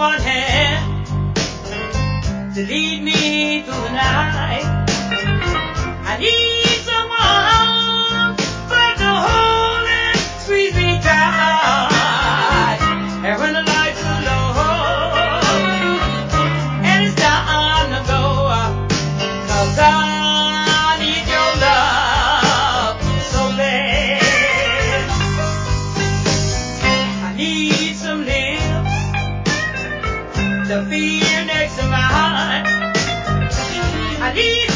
one hand to lead me through the night. I